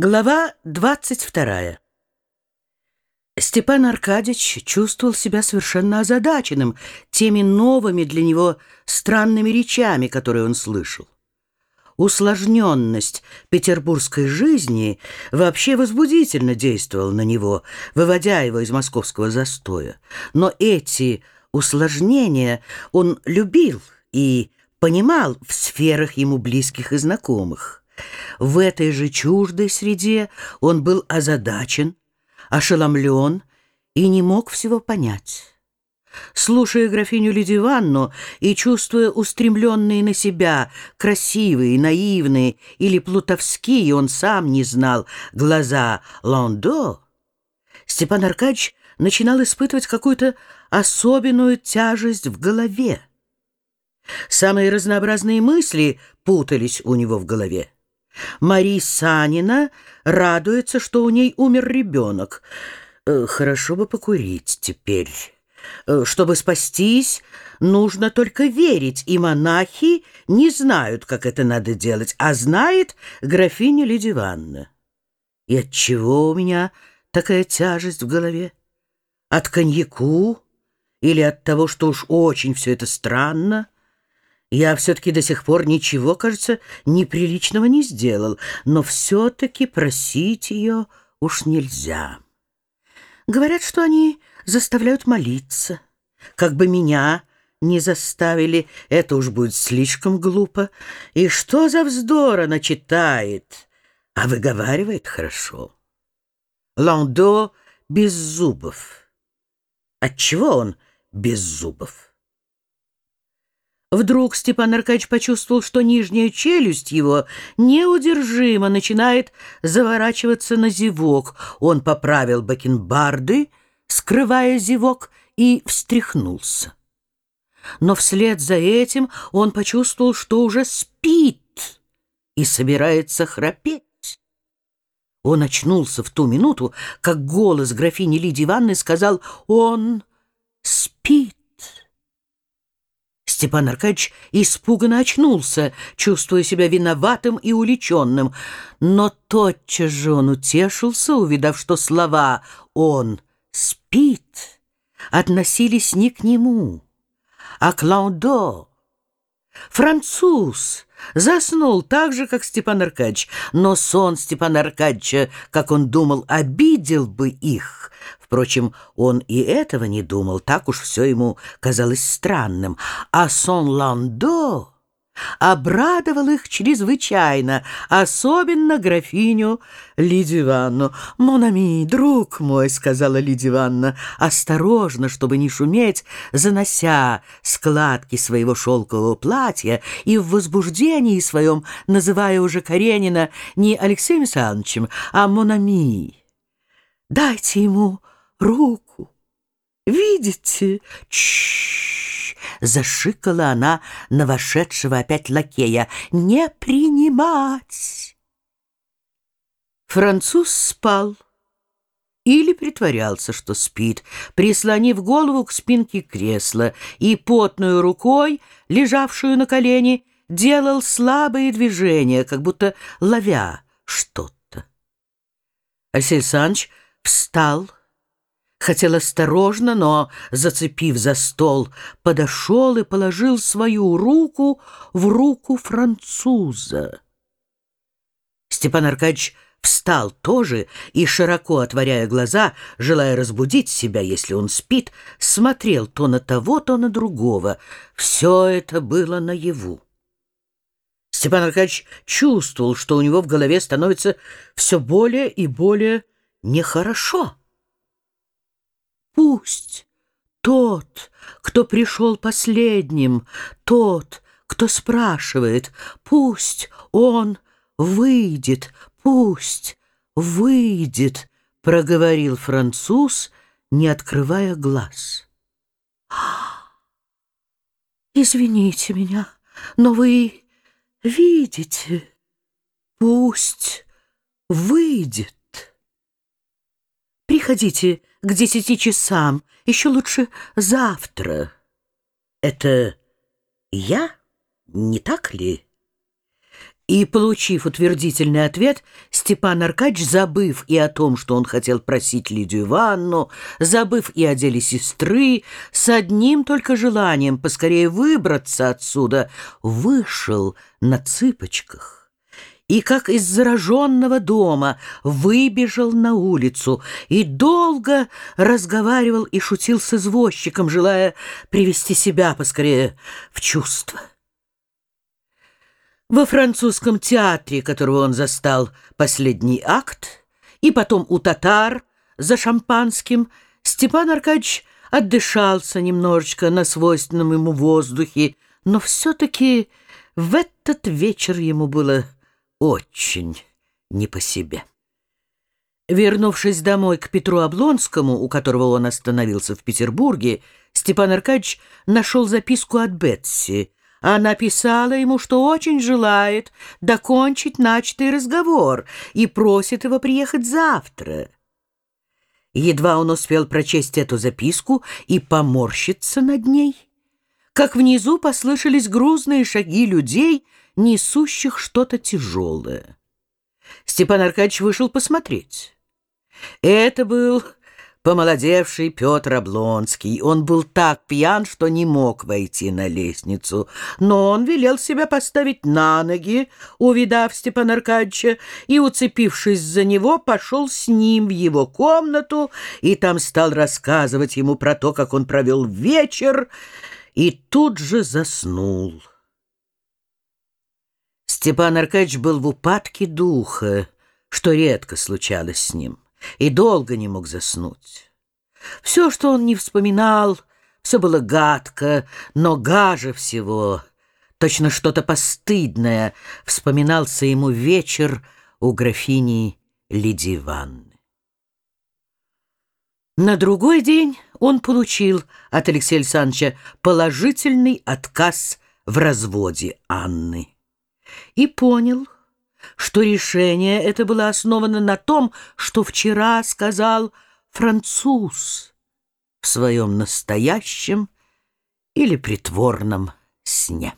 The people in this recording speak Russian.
Глава 22. Степан Аркадьевич чувствовал себя совершенно озадаченным теми новыми для него странными речами, которые он слышал. Усложненность петербургской жизни вообще возбудительно действовала на него, выводя его из московского застоя. Но эти усложнения он любил и понимал в сферах ему близких и знакомых. В этой же чуждой среде он был озадачен, ошеломлен и не мог всего понять. Слушая графиню Лидию Ивановну и чувствуя устремленные на себя красивые, наивные или плутовские, он сам не знал, глаза Лондо, Степан Аркадьевич начинал испытывать какую-то особенную тяжесть в голове. Самые разнообразные мысли путались у него в голове. Мари Санина радуется, что у ней умер ребенок. Э, хорошо бы покурить теперь. Э, чтобы спастись, нужно только верить, и монахи не знают, как это надо делать, а знает графиня Лидия Ивановна. И от чего у меня такая тяжесть в голове? От коньяку или от того, что уж очень все это странно? Я все-таки до сих пор ничего, кажется, неприличного не сделал, но все-таки просить ее уж нельзя. Говорят, что они заставляют молиться. Как бы меня не заставили, это уж будет слишком глупо. И что за вздор она читает, а выговаривает хорошо. Ландо без зубов. Отчего он без зубов? Вдруг Степан Аркадьевич почувствовал, что нижняя челюсть его неудержимо начинает заворачиваться на зевок. Он поправил бакенбарды, скрывая зевок, и встряхнулся. Но вслед за этим он почувствовал, что уже спит и собирается храпеть. Он очнулся в ту минуту, как голос графини Лидии Ивановны сказал «Он спит». Степан Аркадьевич испуганно очнулся, чувствуя себя виноватым и уличенным. Но тотчас же он утешился, увидав, что слова «он спит» относились не к нему, а к Лаундо. Француз заснул так же, как Степан Аркадьевич, но сон Степана Аркадьевича, как он думал, обидел бы их. Впрочем, он и этого не думал, так уж все ему казалось странным. А сон Ландо обрадовал их чрезвычайно, особенно графиню Лидию Ивановну. «Монами, друг мой», — сказала Лидия Ивановна, осторожно, чтобы не шуметь, занося складки своего шелкового платья и в возбуждении своем, называя уже Каренина не Алексеем Александровичем, а Монами. «Дайте ему руку. Видите? Чш! Зашикала она на вошедшего опять лакея. Не принимать! Француз спал или притворялся, что спит, прислонив голову к спинке кресла и потную рукой, лежавшую на колене, делал слабые движения, как будто ловя что-то. Алексей Санч встал, Хотел осторожно, но, зацепив за стол, подошел и положил свою руку в руку француза. Степан Аркадьевич встал тоже и, широко отворяя глаза, желая разбудить себя, если он спит, смотрел то на того, то на другого. Все это было наяву. Степан Аркадьевич чувствовал, что у него в голове становится все более и более нехорошо. Пусть тот, кто пришел последним, тот, кто спрашивает, пусть он выйдет, пусть выйдет, проговорил француз, не открывая глаз. Извините меня, но вы видите, пусть выйдет. Приходите к десяти часам, еще лучше завтра. Это я, не так ли? И, получив утвердительный ответ, Степан Аркадьевич, забыв и о том, что он хотел просить Лидию Ивановну, забыв и о деле сестры, с одним только желанием поскорее выбраться отсюда, вышел на цыпочках и, как из зараженного дома, выбежал на улицу и долго разговаривал и шутил с извозчиком, желая привести себя поскорее в чувство. Во французском театре, которого он застал последний акт, и потом у татар за шампанским, Степан Аркадьевич отдышался немножечко на свойственном ему воздухе, но все-таки в этот вечер ему было очень не по себе. Вернувшись домой к Петру Облонскому, у которого он остановился в Петербурге, Степан Аркадьевич нашел записку от Бетси — она писала ему, что очень желает докончить начатый разговор и просит его приехать завтра. Едва он успел прочесть эту записку и поморщиться над ней, как внизу послышались грузные шаги людей, несущих что-то тяжелое. Степан Аркадьевич вышел посмотреть. Это был помолодевший Петр Облонский. Он был так пьян, что не мог войти на лестницу, но он велел себя поставить на ноги, увидав Степана Аркадьевича, и, уцепившись за него, пошел с ним в его комнату и там стал рассказывать ему про то, как он провел вечер, и тут же заснул. Степан Аркадьевич был в упадке духа, что редко случалось с ним и долго не мог заснуть. Все, что он не вспоминал, все было гадко, но гаже всего, точно что-то постыдное, вспоминался ему вечер у графини Лидии Ивановны. На другой день он получил от Алексея Александровича положительный отказ в разводе Анны и понял, что решение это было основано на том, что вчера сказал француз в своем настоящем или притворном сне.